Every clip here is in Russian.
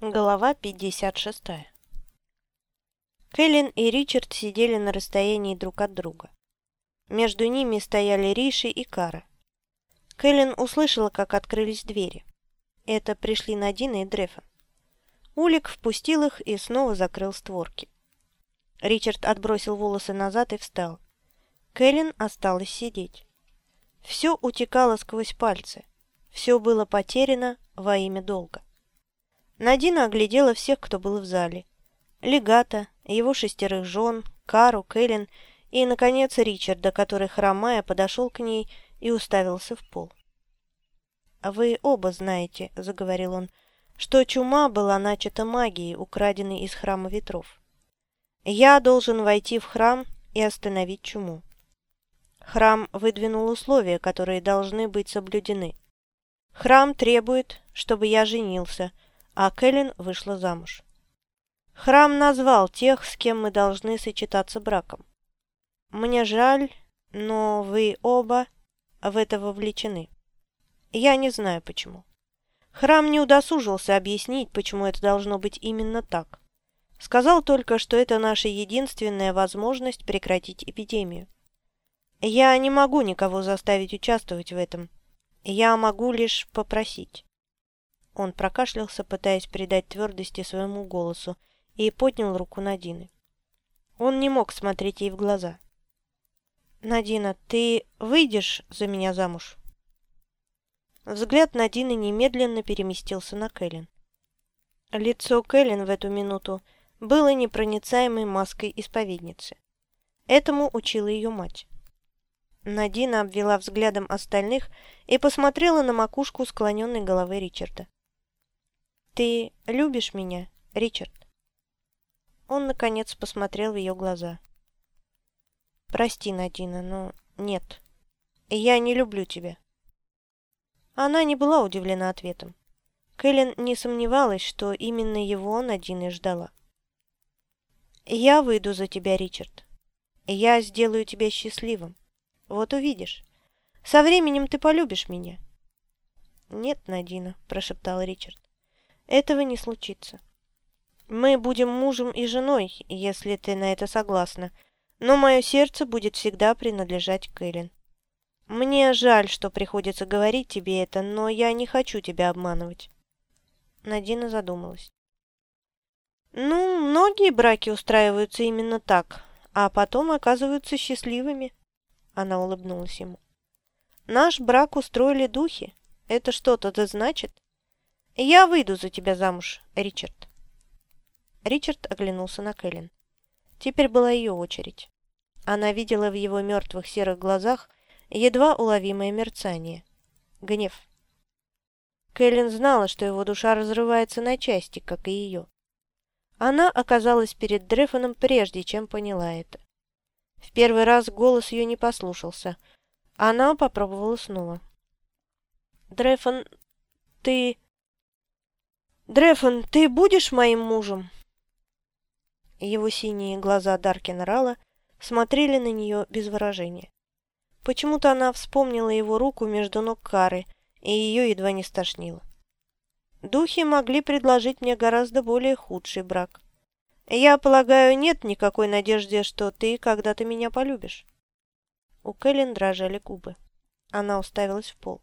Глава 56 Кэлен и Ричард сидели на расстоянии друг от друга. Между ними стояли Риши и Кара. Кэлен услышала, как открылись двери. Это пришли Надина и Дрефон. Улик впустил их и снова закрыл створки. Ричард отбросил волосы назад и встал. Кэлен осталась сидеть. Все утекало сквозь пальцы. Все было потеряно во имя долга. Надина оглядела всех, кто был в зале. Легата, его шестерых жен, Кару, Кэлен и, наконец, Ричарда, который, хромая, подошел к ней и уставился в пол. «Вы оба знаете», — заговорил он, — «что чума была начата магией, украденной из храма ветров. Я должен войти в храм и остановить чуму. Храм выдвинул условия, которые должны быть соблюдены. Храм требует, чтобы я женился — а Кэлен вышла замуж. Храм назвал тех, с кем мы должны сочетаться браком. Мне жаль, но вы оба в это вовлечены. Я не знаю почему. Храм не удосужился объяснить, почему это должно быть именно так. Сказал только, что это наша единственная возможность прекратить эпидемию. Я не могу никого заставить участвовать в этом. Я могу лишь попросить. Он прокашлялся, пытаясь придать твердости своему голосу, и поднял руку Надины. Он не мог смотреть ей в глаза. «Надина, ты выйдешь за меня замуж?» Взгляд Надины немедленно переместился на Кэлен. Лицо Кэлен в эту минуту было непроницаемой маской исповедницы. Этому учила ее мать. Надина обвела взглядом остальных и посмотрела на макушку склоненной головы Ричарда. «Ты любишь меня, Ричард?» Он, наконец, посмотрел в ее глаза. «Прости, Надина, но нет. Я не люблю тебя». Она не была удивлена ответом. Кэлен не сомневалась, что именно его Надина ждала. «Я выйду за тебя, Ричард. Я сделаю тебя счастливым. Вот увидишь. Со временем ты полюбишь меня». «Нет, Надина», – прошептал Ричард. Этого не случится. Мы будем мужем и женой, если ты на это согласна, но мое сердце будет всегда принадлежать Кэлен. Мне жаль, что приходится говорить тебе это, но я не хочу тебя обманывать. Надина задумалась. Ну, многие браки устраиваются именно так, а потом оказываются счастливыми. Она улыбнулась ему. Наш брак устроили духи. Это что-то значит? «Я выйду за тебя замуж, Ричард». Ричард оглянулся на Кэлен. Теперь была ее очередь. Она видела в его мертвых серых глазах едва уловимое мерцание. Гнев. Кэлен знала, что его душа разрывается на части, как и ее. Она оказалась перед Дрефоном прежде, чем поняла это. В первый раз голос ее не послушался. Она попробовала снова. «Дрефон, ты...» «Дрефон, ты будешь моим мужем?» Его синие глаза Даркина Рала смотрели на нее без выражения. Почему-то она вспомнила его руку между ног Кары, и ее едва не стошнило. «Духи могли предложить мне гораздо более худший брак. Я полагаю, нет никакой надежды, что ты когда-то меня полюбишь». У Кэлен дрожали губы. Она уставилась в пол.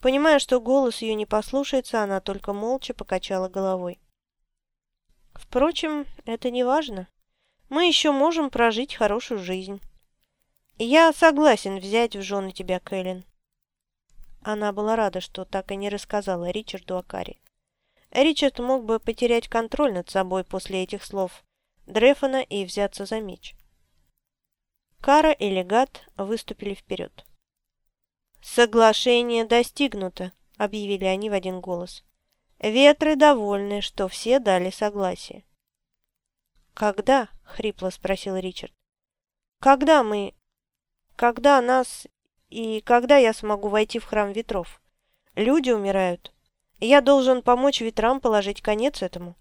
Понимая, что голос ее не послушается, она только молча покачала головой. Впрочем, это не важно. Мы еще можем прожить хорошую жизнь. Я согласен взять в жены тебя, Кэлен. Она была рада, что так и не рассказала Ричарду о Каре. Ричард мог бы потерять контроль над собой после этих слов Дрефона и взяться за меч. Кара и Легат выступили вперед. «Соглашение достигнуто», — объявили они в один голос. Ветры довольны, что все дали согласие. «Когда?» — хрипло спросил Ричард. «Когда мы... Когда нас... И когда я смогу войти в храм ветров? Люди умирают. Я должен помочь ветрам положить конец этому».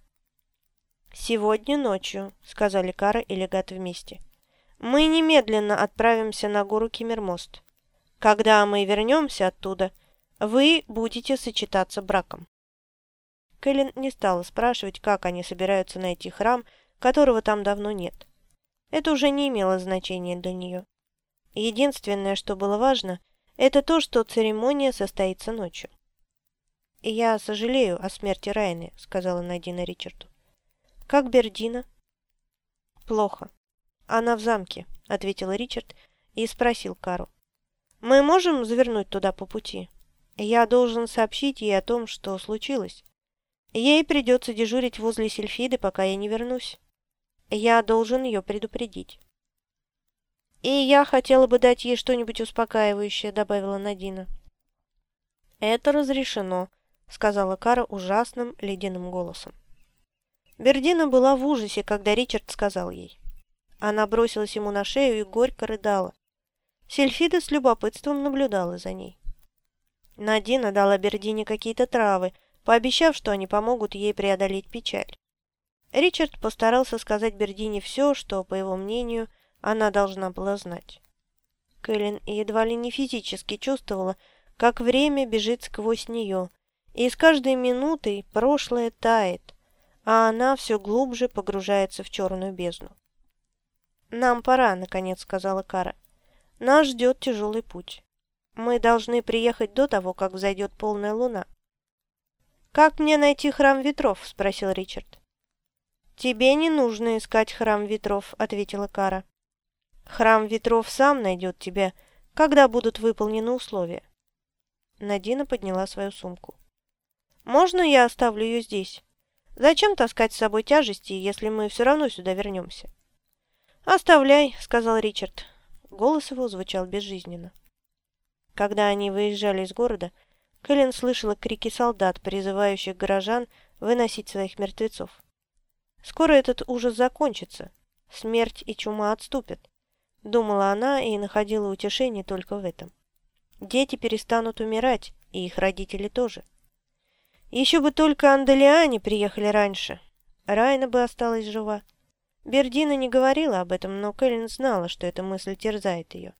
«Сегодня ночью», — сказали Кара и Легат вместе. «Мы немедленно отправимся на гору Кимермост. Когда мы вернемся оттуда, вы будете сочетаться браком. Кэлен не стала спрашивать, как они собираются найти храм, которого там давно нет. Это уже не имело значения для нее. Единственное, что было важно, это то, что церемония состоится ночью. «Я сожалею о смерти Райны», — сказала Надина Ричарду. «Как Бердина?» «Плохо. Она в замке», — ответил Ричард и спросил Кару. «Мы можем завернуть туда по пути? Я должен сообщить ей о том, что случилось. Ей придется дежурить возле Сельфиды, пока я не вернусь. Я должен ее предупредить». «И я хотела бы дать ей что-нибудь успокаивающее», — добавила Надина. «Это разрешено», — сказала Кара ужасным ледяным голосом. Бердина была в ужасе, когда Ричард сказал ей. Она бросилась ему на шею и горько рыдала. Сельфида с любопытством наблюдала за ней. Надина дала Бердине какие-то травы, пообещав, что они помогут ей преодолеть печаль. Ричард постарался сказать Бердине все, что, по его мнению, она должна была знать. Кэлен едва ли не физически чувствовала, как время бежит сквозь нее, и с каждой минутой прошлое тает, а она все глубже погружается в черную бездну. «Нам пора», — наконец сказала Кара. «Нас ждет тяжелый путь. Мы должны приехать до того, как взойдет полная луна». «Как мне найти храм ветров?» — спросил Ричард. «Тебе не нужно искать храм ветров», — ответила Кара. «Храм ветров сам найдет тебя, когда будут выполнены условия». Надина подняла свою сумку. «Можно я оставлю ее здесь? Зачем таскать с собой тяжести, если мы все равно сюда вернемся?» «Оставляй», — сказал Ричард. Голос его звучал безжизненно. Когда они выезжали из города, Кэлен слышала крики солдат, призывающих горожан выносить своих мертвецов. Скоро этот ужас закончится, смерть и чума отступят. Думала она и находила утешение только в этом. Дети перестанут умирать, и их родители тоже. Еще бы только Анделиане приехали раньше. Райна бы осталась жива. Бердина не говорила об этом, но Кэлен знала, что эта мысль терзает ее.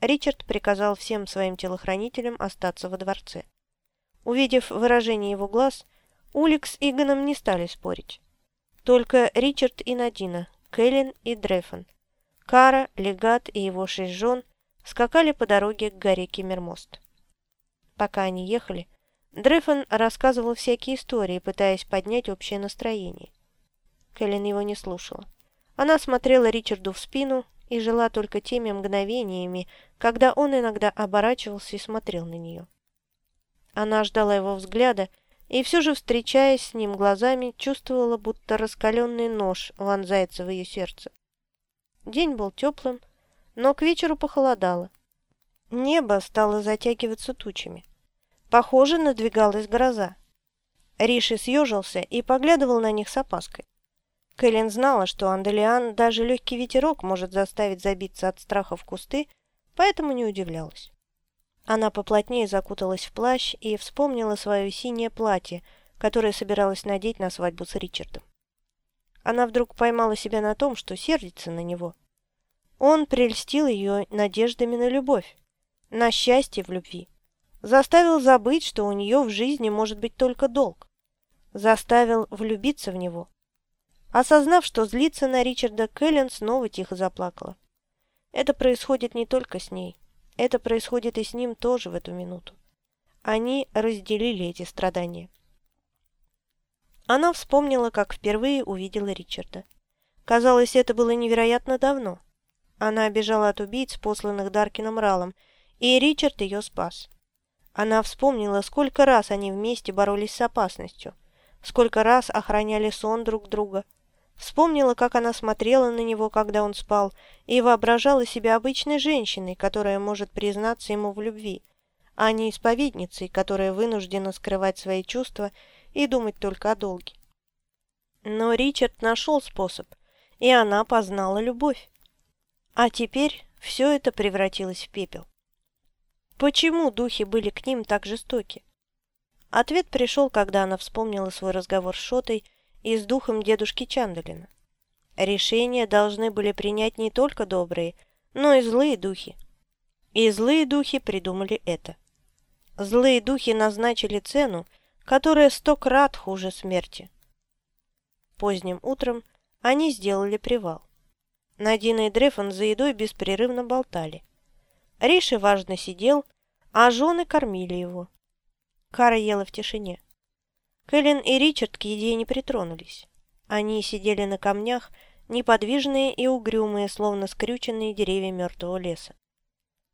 Ричард приказал всем своим телохранителям остаться во дворце. Увидев выражение его глаз, Улик с Иганом не стали спорить. Только Ричард и Надина, Кэлен и Дрефон, Кара, Легат и его шесть жен скакали по дороге к горе Кимермост. Пока они ехали, Дрефон рассказывал всякие истории, пытаясь поднять общее настроение. Кэлен его не слушала. Она смотрела Ричарду в спину и жила только теми мгновениями, когда он иногда оборачивался и смотрел на нее. Она ждала его взгляда и все же, встречаясь с ним глазами, чувствовала, будто раскаленный нож вонзается в ее сердце. День был теплым, но к вечеру похолодало. Небо стало затягиваться тучами. Похоже, надвигалась гроза. Риши съежился и поглядывал на них с опаской. Кэлен знала, что Анделиан даже легкий ветерок может заставить забиться от страха в кусты, поэтому не удивлялась. Она поплотнее закуталась в плащ и вспомнила свое синее платье, которое собиралась надеть на свадьбу с Ричардом. Она вдруг поймала себя на том, что сердится на него. Он прельстил ее надеждами на любовь, на счастье в любви. Заставил забыть, что у нее в жизни может быть только долг. Заставил влюбиться в него. Осознав, что злится на Ричарда, Кэлен снова тихо заплакала. Это происходит не только с ней. Это происходит и с ним тоже в эту минуту. Они разделили эти страдания. Она вспомнила, как впервые увидела Ричарда. Казалось, это было невероятно давно. Она бежала от убийц, посланных Даркином Ралом, и Ричард ее спас. Она вспомнила, сколько раз они вместе боролись с опасностью, сколько раз охраняли сон друг друга – Вспомнила, как она смотрела на него, когда он спал, и воображала себя обычной женщиной, которая может признаться ему в любви, а не исповедницей, которая вынуждена скрывать свои чувства и думать только о долге. Но Ричард нашел способ, и она познала любовь. А теперь все это превратилось в пепел. Почему духи были к ним так жестоки? Ответ пришел, когда она вспомнила свой разговор с Шотой и с духом дедушки Чандалина. Решения должны были принять не только добрые, но и злые духи. И злые духи придумали это. Злые духи назначили цену, которая сто крат хуже смерти. Поздним утром они сделали привал. Надина и Дрефон за едой беспрерывно болтали. Риши важно сидел, а жены кормили его. Кара ела в тишине. Кэлен и Ричард к еде не притронулись. Они сидели на камнях, неподвижные и угрюмые, словно скрюченные деревья мертвого леса.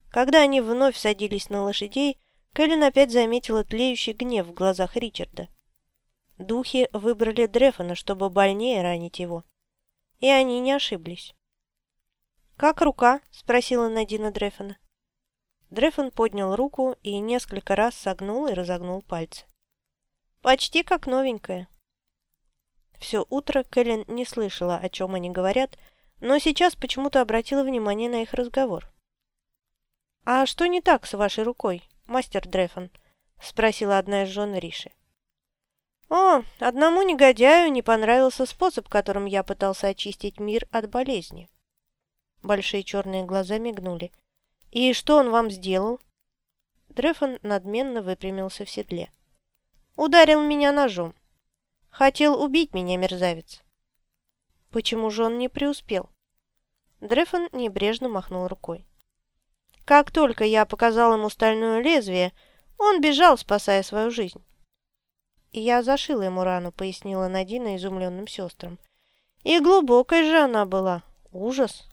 Когда они вновь садились на лошадей, Кэлен опять заметила тлеющий гнев в глазах Ричарда. Духи выбрали Дрефона, чтобы больнее ранить его. И они не ошиблись. «Как рука?» – спросила Надина Дрефона. Дрефон поднял руку и несколько раз согнул и разогнул пальцы. «Почти как новенькая». Все утро Кэлен не слышала, о чем они говорят, но сейчас почему-то обратила внимание на их разговор. «А что не так с вашей рукой, мастер Дрефон?» – спросила одна из жен Риши. «О, одному негодяю не понравился способ, которым я пытался очистить мир от болезни». Большие черные глаза мигнули. «И что он вам сделал?» Дрефон надменно выпрямился в седле. «Ударил меня ножом. Хотел убить меня, мерзавец». «Почему же он не преуспел?» Дрефон небрежно махнул рукой. Как только я показал ему стальное лезвие, он бежал, спасая свою жизнь. «Я зашила ему рану», — пояснила Надина изумленным сестрам. «И глубокой же она была. Ужас!»